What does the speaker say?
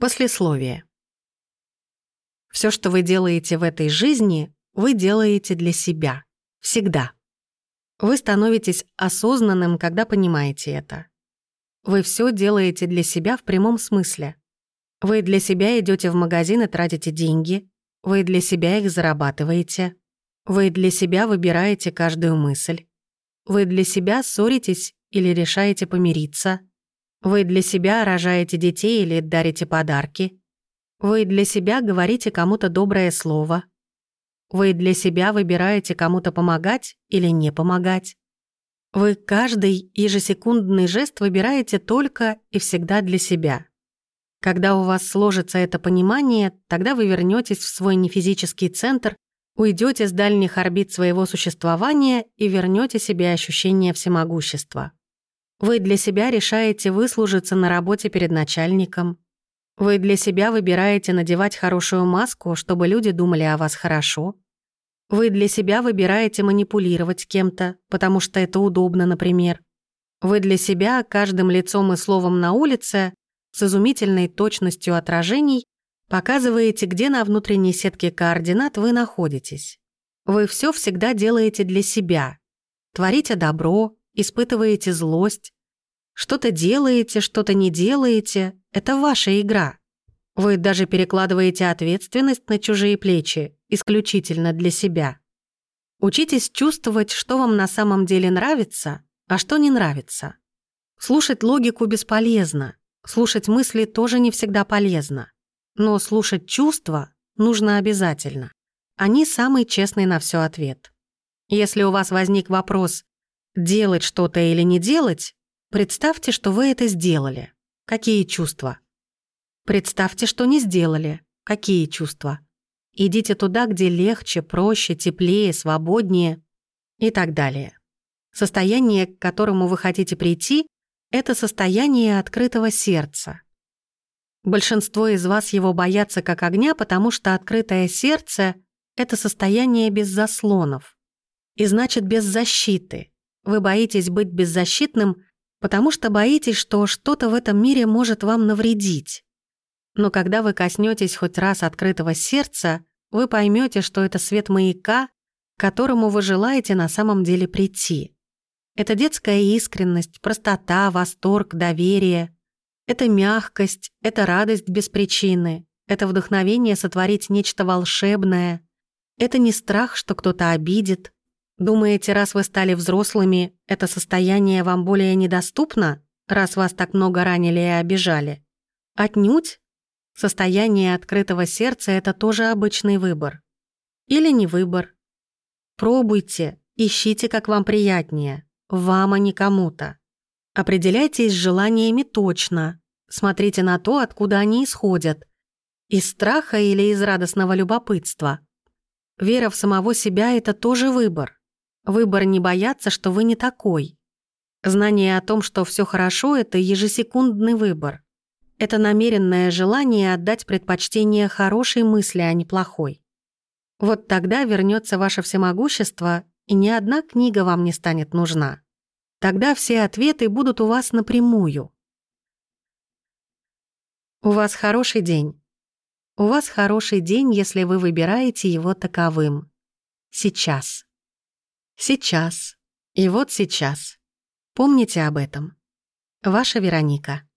Послесловие. Все, что вы делаете в этой жизни, вы делаете для себя. Всегда. Вы становитесь осознанным, когда понимаете это. Вы все делаете для себя в прямом смысле. Вы для себя идете в магазин и тратите деньги. Вы для себя их зарабатываете. Вы для себя выбираете каждую мысль. Вы для себя ссоритесь или решаете помириться. Вы для себя рожаете детей или дарите подарки. Вы для себя говорите кому-то доброе слово. Вы для себя выбираете кому-то помогать или не помогать. Вы каждый ежесекундный жест выбираете только и всегда для себя. Когда у вас сложится это понимание, тогда вы вернетесь в свой нефизический центр, уйдете с дальних орбит своего существования и вернете себе ощущение всемогущества. Вы для себя решаете выслужиться на работе перед начальником. Вы для себя выбираете надевать хорошую маску, чтобы люди думали о вас хорошо. Вы для себя выбираете манипулировать кем-то, потому что это удобно, например. Вы для себя каждым лицом и словом на улице с изумительной точностью отражений показываете, где на внутренней сетке координат вы находитесь. Вы все всегда делаете для себя. Творите добро, испытываете злость. Что-то делаете, что-то не делаете — это ваша игра. Вы даже перекладываете ответственность на чужие плечи, исключительно для себя. Учитесь чувствовать, что вам на самом деле нравится, а что не нравится. Слушать логику бесполезно, слушать мысли тоже не всегда полезно. Но слушать чувства нужно обязательно. Они самый честный на все ответ. Если у вас возник вопрос, делать что-то или не делать, представьте, что вы это сделали. Какие чувства? Представьте, что не сделали. Какие чувства? Идите туда, где легче, проще, теплее, свободнее и так далее. Состояние, к которому вы хотите прийти, это состояние открытого сердца. Большинство из вас его боятся как огня, потому что открытое сердце — это состояние без заслонов. И значит, без защиты. Вы боитесь быть беззащитным, потому что боитесь, что что-то в этом мире может вам навредить. Но когда вы коснетесь хоть раз открытого сердца, вы поймете, что это свет маяка, к которому вы желаете на самом деле прийти. Это детская искренность, простота, восторг, доверие. Это мягкость, это радость без причины, это вдохновение сотворить нечто волшебное. Это не страх, что кто-то обидит, Думаете, раз вы стали взрослыми, это состояние вам более недоступно, раз вас так много ранили и обижали? Отнюдь. Состояние открытого сердца — это тоже обычный выбор. Или не выбор. Пробуйте, ищите, как вам приятнее. Вам, а не кому-то. Определяйтесь с желаниями точно. Смотрите на то, откуда они исходят. Из страха или из радостного любопытства. Вера в самого себя — это тоже выбор. Выбор не бояться, что вы не такой. Знание о том, что все хорошо, это ежесекундный выбор. Это намеренное желание отдать предпочтение хорошей мысли, а не плохой. Вот тогда вернется ваше всемогущество, и ни одна книга вам не станет нужна. Тогда все ответы будут у вас напрямую. У вас хороший день. У вас хороший день, если вы выбираете его таковым. Сейчас. Сейчас. И вот сейчас. Помните об этом. Ваша Вероника.